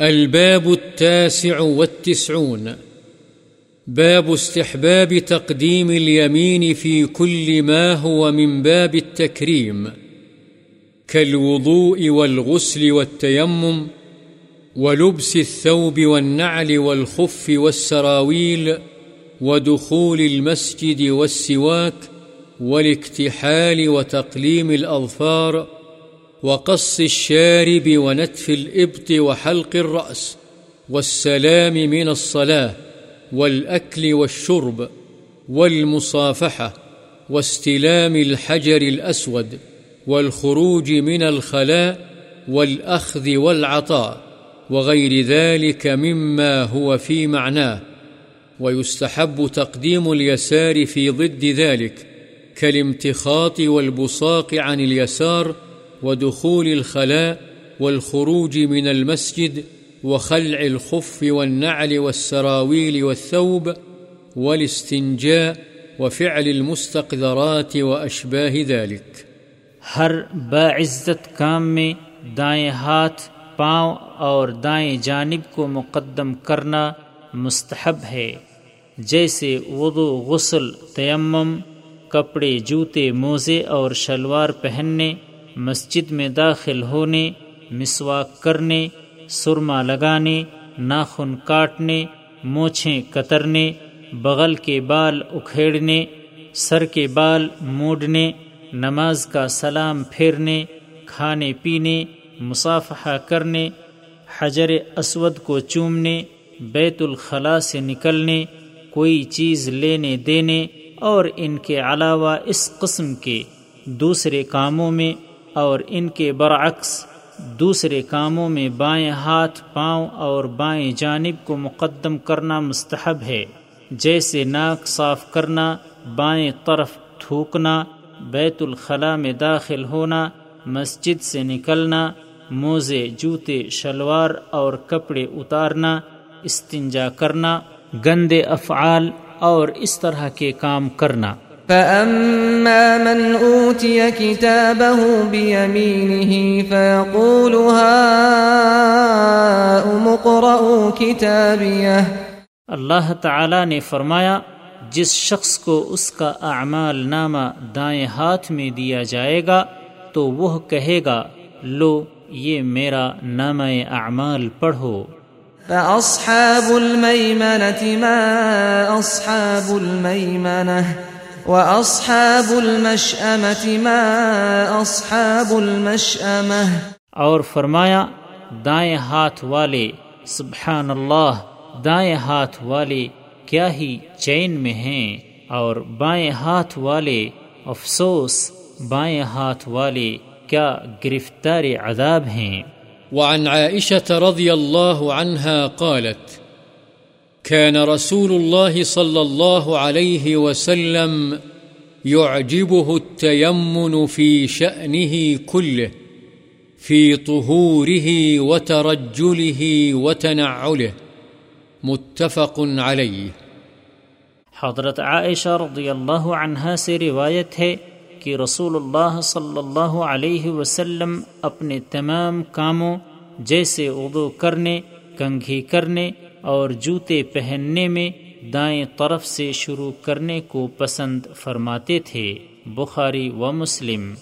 الباب التاسع والتسعون. باب استحباب تقديم اليمين في كل ما هو من باب التكريم. كالوضوء والغسل والتيمم ولبس الثوب والنعل والخف والسراويل ودخول المسجد والسواك والاكتحال وتقليم الأظفار وقص الشارب ونتف الإبط وحلق الرأس والسلام من الصلاة والأكل والشرب والمصافحة واستلام الحجر الأسود والخروج من الخلاء والأخذ والعطاء وغير ذلك مما هو في معناه ويستحب تقديم اليسار في ضد ذلك كالامتخاط والبصاق عن اليسار ودخول الخلاء والخروج من المسجد وخلع الخف والنعل والسراويل والثوب والاستنجاء وفعل المستقذرات وأشباه ذلك. ہر باعزت کام میں دائیں ہاتھ، پاؤں اور دائیں جانب کو مقدم کرنا مستحب ہے۔ جیسے وضو، غسل، تیمم، کپڑے، جوتے، موزے اور شلوار پہننے مسجد میں داخل ہونے، مسواک کرنے، سرما لگانے، ناخن کاٹنے موچھیں کترنے، بغل کے بال اکھیڑنے، سر کے بال موڑنے، نماز کا سلام پھیرنے، کھانے پینے، مصافحہ کرنے، حجر اسود کو چومنے، بیت الخلاء سے نکلنے، کوئی چیز لینے دینے، اور ان کے علاوہ اس قسم کے دوسرے کاموں میں اور ان کے برعکس دوسرے کاموں میں بائیں ہاتھ پاؤں اور بائیں جانب کو مقدم کرنا مستحب ہے۔ جیسے ناک صاف کرنا، بائیں طرف تھوکنا، بیت الخلاء میں داخل ہونا، مسجد سے نکلنا، موزے، جوتے، شلوار اور کپڑے اتارنا، استنجا کرنا، گندے افعال اور اس طرح کے کام کرنا۔ فأما من أوتي كتابه بيمينه فيقول هاؤم اقرءوا كتابيه اللہ تعالی نے فرمایا جس شخص کو اس کا اعمال نامہ دائیں ہاتھ میں دیا جائے گا تو وہ کہے گا لو یہ میرا نامہ اعمال پڑھو۔ فأصحاب الميمنة ما أصحاب الميمنة؟ وأصحاب المشأمة ما أصحاب المشأمة اور فرمایا دائیں ہاتھ والے سبحان اللہ دائیں ہاتھ والے کیا ہی چین میں ہیں؟ اور بائیں ہاتھ والے افسوس بائیں ہاتھ والے کیا گرفتار عذاب ہیں؟ وعن عائشة رضي الله عنها قالت كان رسول الله صلى الله عليه وسلم يعجبه التيمن في شأنه كله، في طهوره وترجله وتنعله، متفق عليه. حضرت عائشہ رضی اللہ عنہا سے روایت ہے کہ رسول اللہ صلی اللہ علیہ وسلم اپنے تمام کاموں، جیسے وضو کرنے کنگھی کرنے اور جوتے پہننے میں دائیں طرف سے شروع کرنے کو پسند فرماتے تھے، بخاری و مسلم۔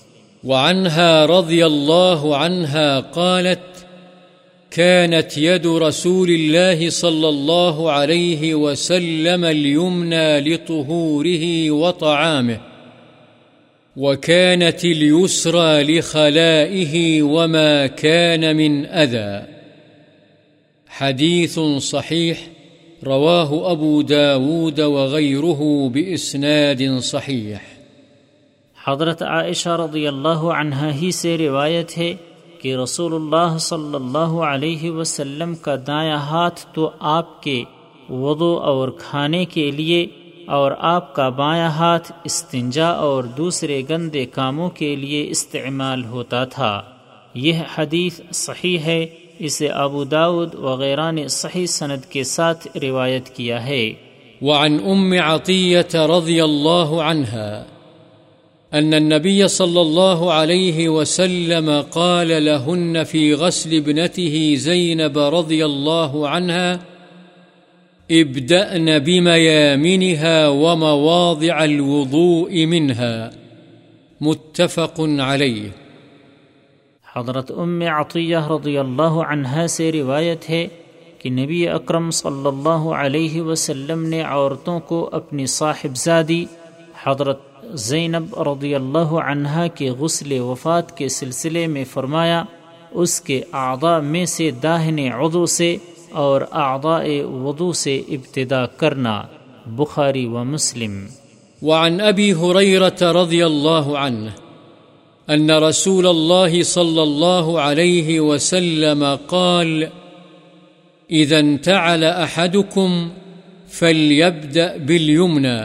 وعنها رضي الله عنها قالت كانت يد رسول الله صلى الله عليه وسلم اليمنى لطهوره وطعامه وكانت اليسرى لخلائه وما كان من أذى حديث صحيح رواه أبو داود وغيره بإسناد صحيح. حضرت عائشہ رضی اللہ عنہ ہی سے روایت ہے کہ رسول اللہ صلی اللہ علیہ وسلم کا دایاں ہاتھ تو آپ کے وضو اور کھانے کے لیے اور آپ کا بایاں ہاتھ استنجا اور دوسرے گندے کاموں کے لیے استعمال ہوتا تھا۔ یہ حدیث صحیح ہے اسے ابو داود وغیرہ نے صحیح سند کے ساتھ روایت کیا ہے۔ وعن أم عطية رضي الله عنها أن النبي صلى الله عليه وسلم قال لهن في غسل ابنته زينب رضي الله عنها ابدأن بميامنها ومواضع الوضوء منها متفق عليه حضرت ام عطیہ رضی اللہ عنہا سے روایت ہے کہ نبی اکرم صلی اللہ علیہ وسلم نے عورتوں کو اپنی صاحبزادی حضرت زینب رضی اللہ عنہا کے غسل وفات کے سلسلے میں فرمایا، اس کے اعضاء میں سے داہنے عضو سے اور اعضاء وضو سے ابتدا کرنا۔ بخاری و مسلم۔ وعن أبي هريرة رضي الله عنه أن رسول الله صلى الله عليه وسلم قال، إذا انتعل أحدكم فليبدأ باليمنى،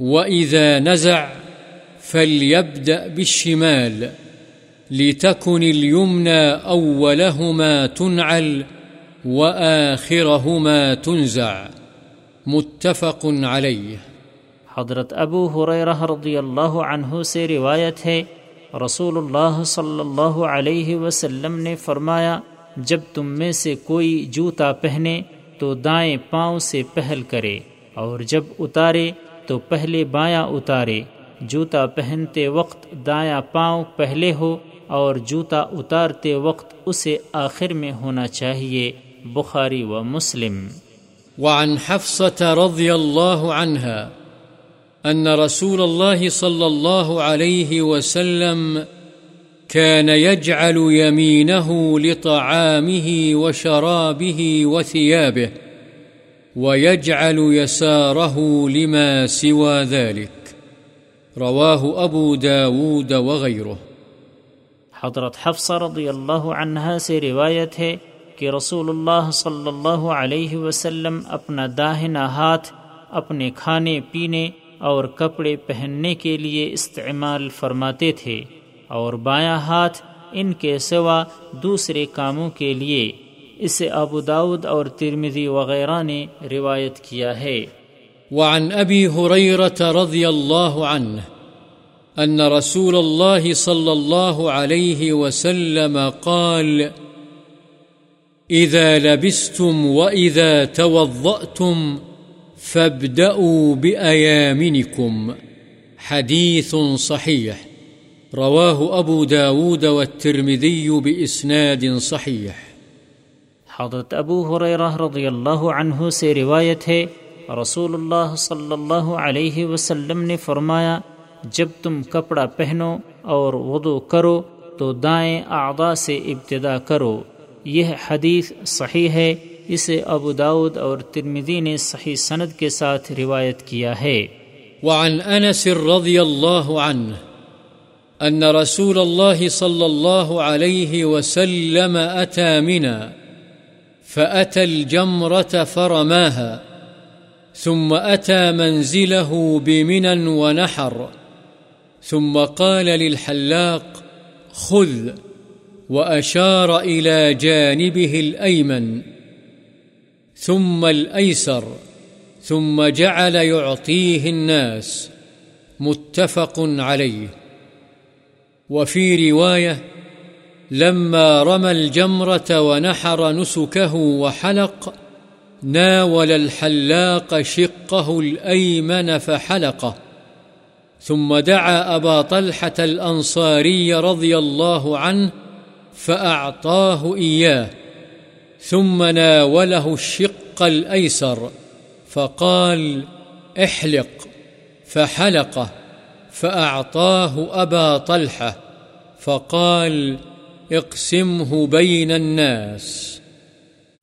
وإذا نزع فليبدأ بالشمال، لتكن اليمنى أولهما تنعل وآخرهما تنزع. متفق عليه. حضرت ابو حریرہ رضی اللہ عنہ سے روایت ہے رسول اللہ صلی اللہ علیہ وسلم نے فرمایا، جب تم میں سے کوئی جوتا پہنے تو دائیں پاؤں سے پہل کرے، اور جب اتارے تو پہلے بایاں اتارے۔ جوتا پہنتے وقت دایاں پاؤں پہلے ہو، اور جوتا اتارتے وقت اسے آخر میں ہونا چاہیے۔ بخاری و مسلم۔ وعن حفصة رضي الله عنها أن رسول الله صلى الله عليه وسلم كان يجعل يمينه لطعامه وشرابه وثيابه ويجعل يساره لما سوى ذلك. رواه أبو داود وغيره. حضرت حفصہ رضی اللہ عنہا سے روایت ہے کہ رسول اللہ صلی اللہ علیہ وسلم اپنا داہنا ہاتھ، اپنے کھانے پینے اور کپڑے پہننے کے لیے استعمال فرماتے تھے اور بایاں ہاتھ ان کے سوا دوسرے کاموں کے لیے، اسے ابو داود اور ترمذی وغیرہ نے روایت کیا ہے۔ وعن أبي هريرة رضي الله عنه أن رسول الله صلى الله عليه وسلم قال إذا لبستم وإذا توضأتم فابدأوا بأيامنكم. حديث صحيح. رواه أبو داود والترمذي بإسناد صحيح. حضرت ابو حریرہ رضی اللہ عنہ سے روایت ہے، رسول اللہ صلی اللہ علیہ وسلم نے فرمایا، جب تم کپڑا پہنو اور وضو کرو تو دائیں اعضاء سے ابتدا کرو۔ یہ حدیث صحیح ہے۔ اسے ابو داود اور ترمدی نے صحیح سند کے ساتھ روایت کیا ہے۔ وعن أنس رضي الله عنه أن رسول الله صلى الله عليه وسلم أتى منا فأتى الجمرة فرماها ثم أتى منزله بمنا ونحر ثم قال للحلاق خذ وأشار إلى جانبه الأيمن ثم الأيسر، ثم جعل يعطيه الناس، متفق عليه. وفي رواية، لما رمى الجمرة ونحر نسكه وحلق، ناول الحلاق شقه الأيمن فحلقه. ثم دعا أبا طلحة الأنصاري رضي الله عنه، فأعطاه إياه. ثم ناوله الشق الأيسر، فقال احلق. فحلقه فأعطاه أبا طلحة، فقال اقسمه بين الناس.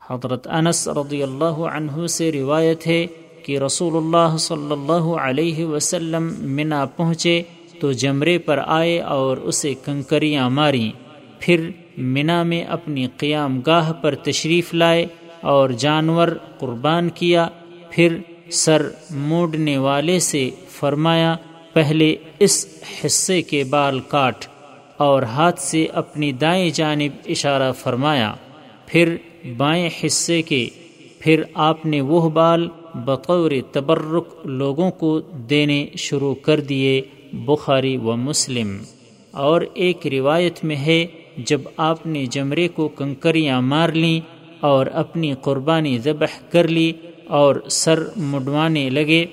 حضرت انس رضی اللہ عنہ سے روایت ہے کہ رسول اللہ صلی اللہ علیہ وسلم منا پہنچے تو جمرے پر آئے اور اسے کنکریاں ماریں، پھر منا میں اپنی قیام گاہ پر تشریف لائے اور جانور قربان کیا، پھر سر موڑنے والے سے فرمایا، پہلے اس حصے کے بال کاٹ، اور ہاتھ سے اپنی دائیں جانب اشارہ فرمایا، پھر بائیں حصے کے، پھر آپ نے وہ بال بطور تبرک لوگوں کو دینے شروع کر دیے، بخاری و مسلم۔ اور ایک روایت میں ہے جب آپ نے جمرے کو کنکریاں مار لیں اور اپنی قربانی ذبح کر لی اور سر مڈوانے لگے،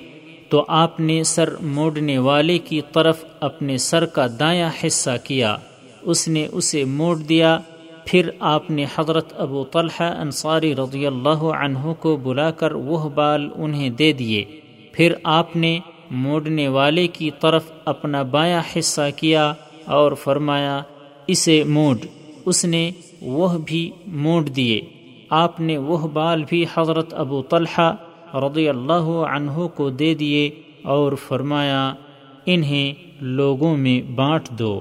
تو آپ نے سر موڑنے والے کی طرف اپنے سر کا دایاں حصہ کیا۔ اس نے اسے موڑ دیا۔ پھر آپ نے حضرت ابو طلحہ انصاری رضی اللہ عنہ کو بلا کر وہ بال انہیں دے دیے۔ پھر آپ نے موڑنے والے کی طرف اپنا بایاں حصہ کیا اور فرمایا اسے موڈ۔ اس نے وہ بھی موڑ دیے۔ آپ نے وہ بال بھی حضرت ابو طلحہ رضی اللہ عنہ کو دے دیے اور فرمایا، انہیں لوگوں میں بانٹ دو۔